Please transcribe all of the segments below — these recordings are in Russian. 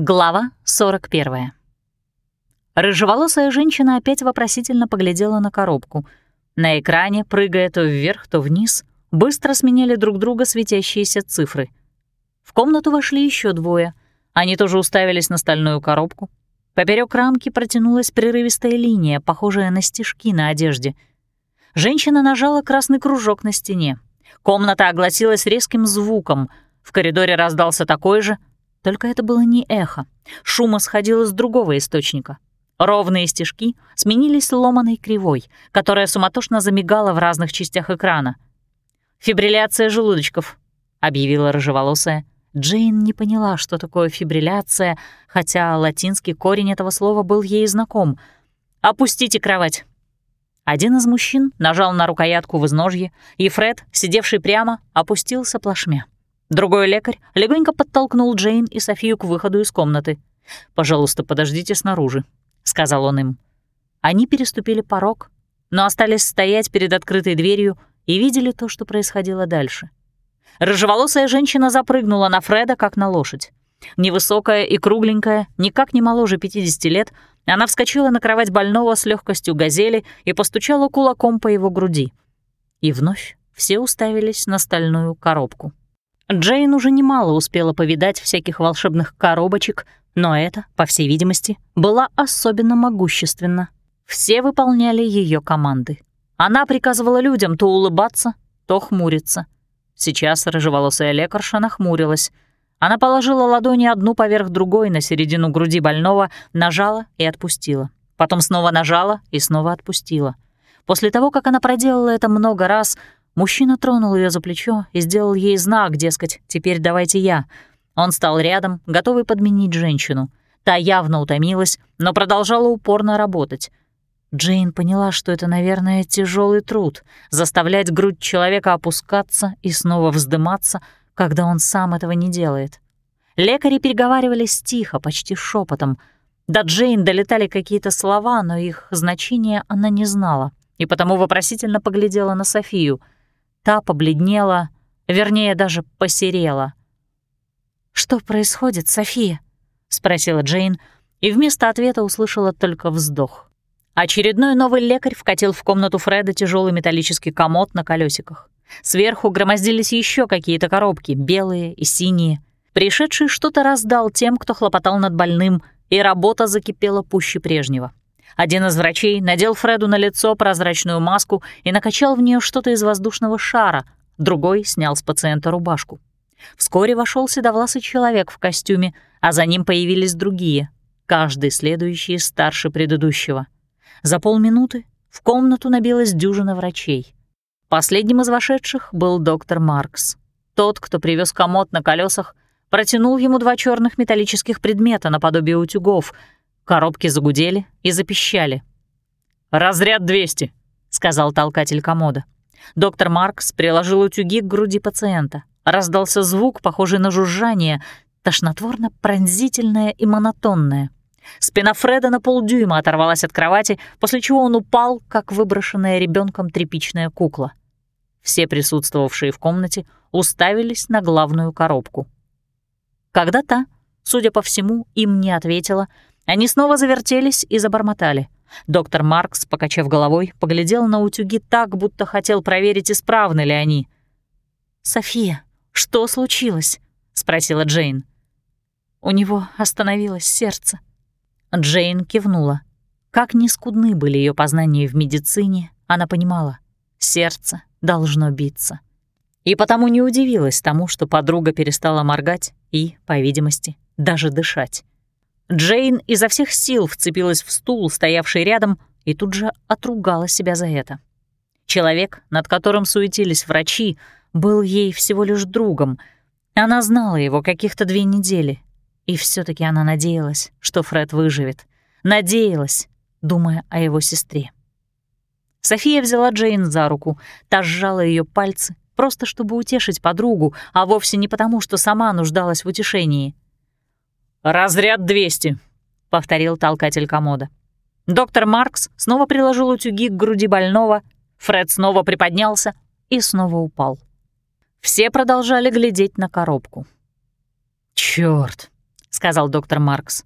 Глава 41. Рыжеволосая женщина опять вопросительно поглядела на коробку. На экране, прыгая то вверх, то вниз, быстро сменяли друг друга светящиеся цифры. В комнату вошли еще двое. Они тоже уставились на стальную коробку. Поперек рамки протянулась прерывистая линия, похожая на стежки на одежде. Женщина нажала красный кружок на стене. Комната огласилась резким звуком. В коридоре раздался такой же — только это было не эхо. Шум исходил из другого источника. Ровные стежки сменились ломаной кривой, которая суматошно замигала в разных частях экрана. «Фибрилляция желудочков», — объявила рыжеволосая. Джейн не поняла, что такое фибрилляция, хотя латинский корень этого слова был ей знаком. «Опустите кровать». Один из мужчин нажал на рукоятку в изножье, и Фред, сидевший прямо, опустился плашмя. Другой лекарь легонько подтолкнул Джейн и Софию к выходу из комнаты. «Пожалуйста, подождите снаружи», — сказал он им. Они переступили порог, но остались стоять перед открытой дверью и видели то, что происходило дальше. Рыжеволосая женщина запрыгнула на Фреда, как на лошадь. Невысокая и кругленькая, никак не моложе 50 лет, она вскочила на кровать больного с легкостью газели и постучала кулаком по его груди. И вновь все уставились на стальную коробку. Джейн уже немало успела повидать всяких волшебных коробочек, но это, по всей видимости, была особенно могущественна. Все выполняли ее команды. Она приказывала людям то улыбаться, то хмуриться. Сейчас рыжеволосая лекарша нахмурилась. Она положила ладони одну поверх другой на середину груди больного, нажала и отпустила. Потом снова нажала и снова отпустила. После того, как она проделала это много раз, Мужчина тронул ее за плечо и сделал ей знак, дескать, «теперь давайте я». Он стал рядом, готовый подменить женщину. Та явно утомилась, но продолжала упорно работать. Джейн поняла, что это, наверное, тяжелый труд — заставлять грудь человека опускаться и снова вздыматься, когда он сам этого не делает. Лекари переговаривались тихо, почти шепотом. До Джейн долетали какие-то слова, но их значения она не знала, и потому вопросительно поглядела на Софию — Та побледнела, вернее, даже посерела. «Что происходит, София?» — спросила Джейн, и вместо ответа услышала только вздох. Очередной новый лекарь вкатил в комнату Фреда тяжелый металлический комод на колесиках. Сверху громоздились еще какие-то коробки, белые и синие. Пришедший что-то раздал тем, кто хлопотал над больным, и работа закипела пуще прежнего. Один из врачей надел Фреду на лицо прозрачную маску и накачал в нее что-то из воздушного шара, другой снял с пациента рубашку. Вскоре вошел седовласый человек в костюме, а за ним появились другие, каждый следующий старше предыдущего. За полминуты в комнату набилась дюжина врачей. Последним из вошедших был доктор Маркс. Тот, кто привез комод на колесах, протянул ему два черных металлических предмета наподобие утюгов — Коробки загудели и запищали. «Разряд 200», — сказал толкатель комода. Доктор Маркс приложил утюги к груди пациента. Раздался звук, похожий на жужжание, тошнотворно-пронзительное и монотонное. Спина Фреда на полдюйма оторвалась от кровати, после чего он упал, как выброшенная ребенком тряпичная кукла. Все присутствовавшие в комнате уставились на главную коробку. Когда та, судя по всему, им не ответила, они снова завертелись и забормотали. Доктор Маркс, покачав головой, поглядел на утюги так, будто хотел проверить, исправны ли они. «София, что случилось?» — спросила Джейн. У него остановилось сердце. Джейн кивнула. Как ни скудны были ее познания в медицине, она понимала — сердце должно биться. И потому не удивилась тому, что подруга перестала моргать и, по видимости, даже дышать. Джейн изо всех сил вцепилась в стул, стоявший рядом, и тут же отругала себя за это. Человек, над которым суетились врачи, был ей всего лишь другом. Она знала его каких-то две недели, и все таки она надеялась, что Фред выживет. Надеялась, думая о его сестре. София взяла Джейн за руку, та сжала ее пальцы, просто чтобы утешить подругу, а вовсе не потому, что сама нуждалась в утешении — «Разряд 200», — повторил толкатель комода. Доктор Маркс снова приложил утюги к груди больного, Фред снова приподнялся и снова упал. Все продолжали глядеть на коробку. «Чёрт», — сказал доктор Маркс.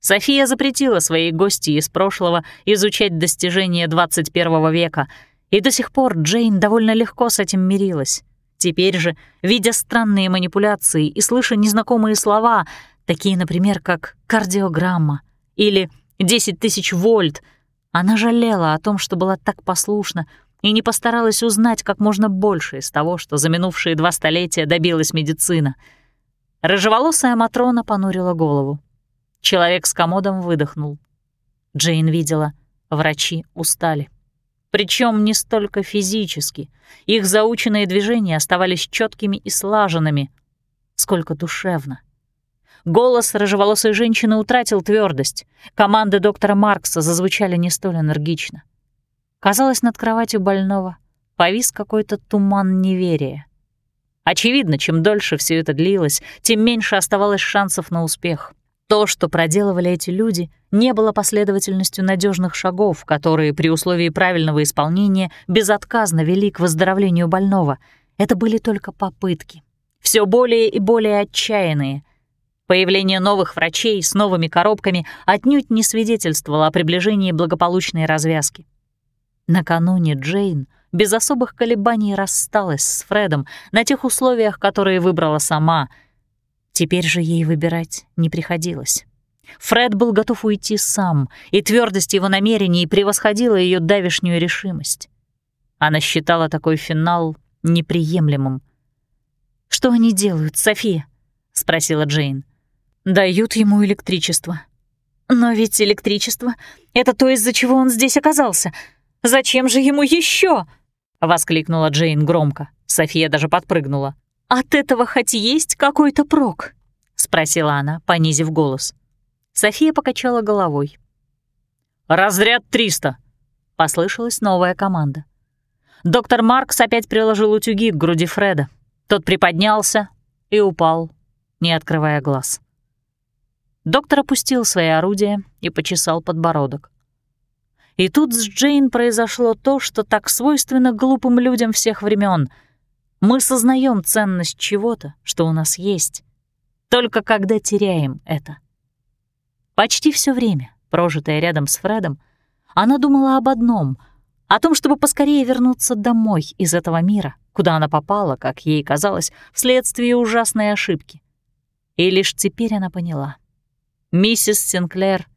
София запретила своей гости из прошлого изучать достижения 21 века, и до сих пор Джейн довольно легко с этим мирилась. Теперь же, видя странные манипуляции и слыша незнакомые слова, такие, например, как «кардиограмма» или «10 тысяч вольт», она жалела о том, что была так послушна и не постаралась узнать как можно больше из того, что за минувшие два столетия добилась медицина. Рыжеволосая Матрона понурила голову. Человек с комодом выдохнул. Джейн видела, врачи устали. Причем не столько физически. Их заученные движения оставались четкими и слаженными, сколько душевно. Голос рыжеволосой женщины утратил твердость. Команды доктора Маркса зазвучали не столь энергично. Казалось, над кроватью больного повис какой-то туман неверия. Очевидно, чем дольше все это длилось, тем меньше оставалось шансов на успех. То, что проделывали эти люди, не было последовательностью надежных шагов, которые при условии правильного исполнения безотказно вели к выздоровлению больного. Это были только попытки. Все более и более отчаянные. Появление новых врачей с новыми коробками отнюдь не свидетельствовало о приближении благополучной развязки. Накануне Джейн без особых колебаний рассталась с Фредом на тех условиях, которые выбрала сама — Теперь же ей выбирать не приходилось. Фред был готов уйти сам, и твердость его намерений превосходила ее давишнюю решимость. Она считала такой финал неприемлемым. «Что они делают, София?» — спросила Джейн. «Дают ему электричество». «Но ведь электричество — это то, из-за чего он здесь оказался. Зачем же ему еще? воскликнула Джейн громко. София даже подпрыгнула. «От этого хоть есть какой-то прок?» — спросила она, понизив голос. София покачала головой. «Разряд 300!» — послышалась новая команда. Доктор Маркс опять приложил утюги к груди Фреда. Тот приподнялся и упал, не открывая глаз. Доктор опустил свои орудия и почесал подбородок. И тут с Джейн произошло то, что так свойственно глупым людям всех времен — мы сознаем ценность чего-то, что у нас есть, только когда теряем это. Почти все время, прожитое рядом с Фредом, она думала об одном — о том, чтобы поскорее вернуться домой из этого мира, куда она попала, как ей казалось, вследствие ужасной ошибки. И лишь теперь она поняла. Миссис Синклер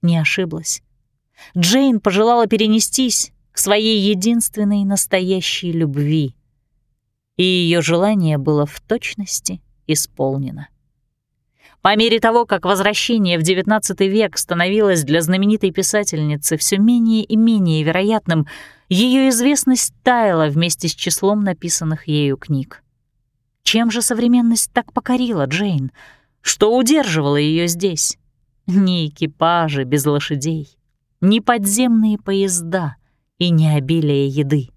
не ошиблась. Джейн пожелала перенестись к своей единственной настоящей любви — и ее желание было в точности исполнено. По мере того, как возвращение в XIX век становилось для знаменитой писательницы все менее и менее вероятным, ее известность таяла вместе с числом написанных ею книг. Чем же современность так покорила Джейн? Что удерживало ее здесь? Ни экипажи без лошадей, ни подземные поезда и не обилие еды,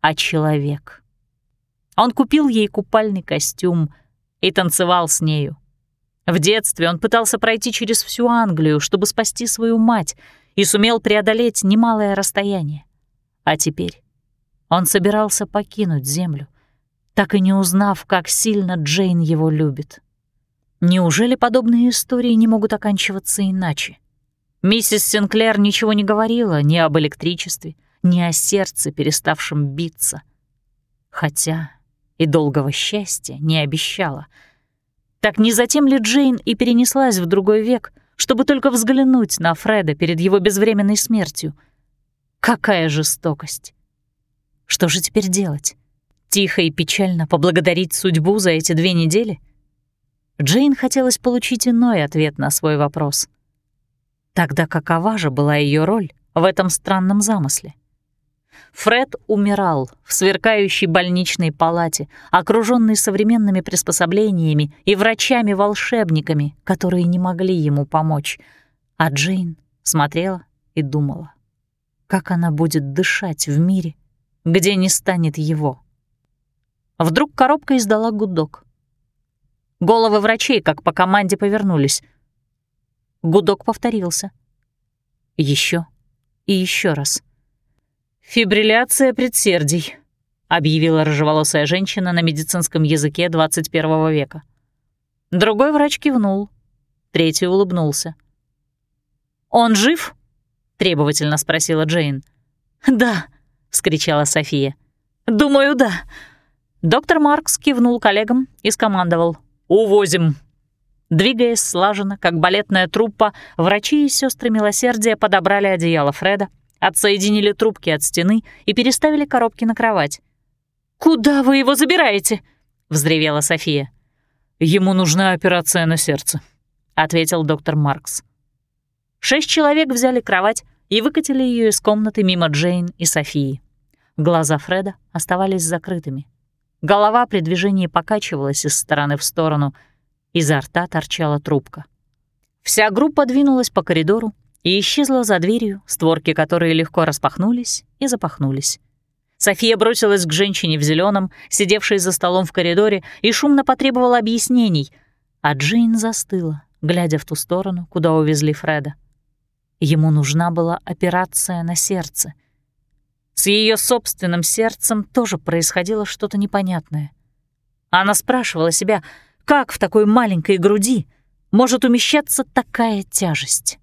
а человек — он купил ей купальный костюм и танцевал с нею. В детстве он пытался пройти через всю Англию, чтобы спасти свою мать, и сумел преодолеть немалое расстояние. А теперь он собирался покинуть землю, так и не узнав, как сильно Джейн его любит. Неужели подобные истории не могут оканчиваться иначе? Миссис Синклер ничего не говорила ни об электричестве, ни о сердце, переставшем биться. Хотя и долгого счастья не обещала. Так не затем ли Джейн и перенеслась в другой век, чтобы только взглянуть на Фреда перед его безвременной смертью? Какая жестокость! Что же теперь делать? Тихо и печально поблагодарить судьбу за эти две недели? Джейн хотелось получить иной ответ на свой вопрос. Тогда какова же была ее роль в этом странном замысле? Фред умирал в сверкающей больничной палате, окруженный современными приспособлениями и врачами-волшебниками, которые не могли ему помочь. А Джейн смотрела и думала, как она будет дышать в мире, где не станет его. Вдруг коробка издала гудок. Головы врачей, как по команде, повернулись. Гудок повторился. Еще и еще раз — «Фибрилляция предсердий», — объявила рыжеволосая женщина на медицинском языке 21 века. Другой врач кивнул. Третий улыбнулся. «Он жив?» — требовательно спросила Джейн. «Да», — вскричала София. «Думаю, да». Доктор Маркс кивнул коллегам и скомандовал. «Увозим». Двигаясь слаженно, как балетная труппа, врачи и сестры милосердия подобрали одеяло Фреда, отсоединили трубки от стены и переставили коробки на кровать. «Куда вы его забираете?» — взревела София. «Ему нужна операция на сердце», — ответил доктор Маркс. Шесть человек взяли кровать и выкатили ее из комнаты мимо Джейн и Софии. Глаза Фреда оставались закрытыми. Голова при движении покачивалась из стороны в сторону, изо рта торчала трубка. Вся группа двинулась по коридору и исчезла за дверью, створки которой легко распахнулись и запахнулись. София бросилась к женщине в зеленом, сидевшей за столом в коридоре, и шумно потребовала объяснений, а Джейн застыла, глядя в ту сторону, куда увезли Фреда. Ему нужна была операция на сердце. С ее собственным сердцем тоже происходило что-то непонятное. Она спрашивала себя, как в такой маленькой груди может умещаться такая тяжесть.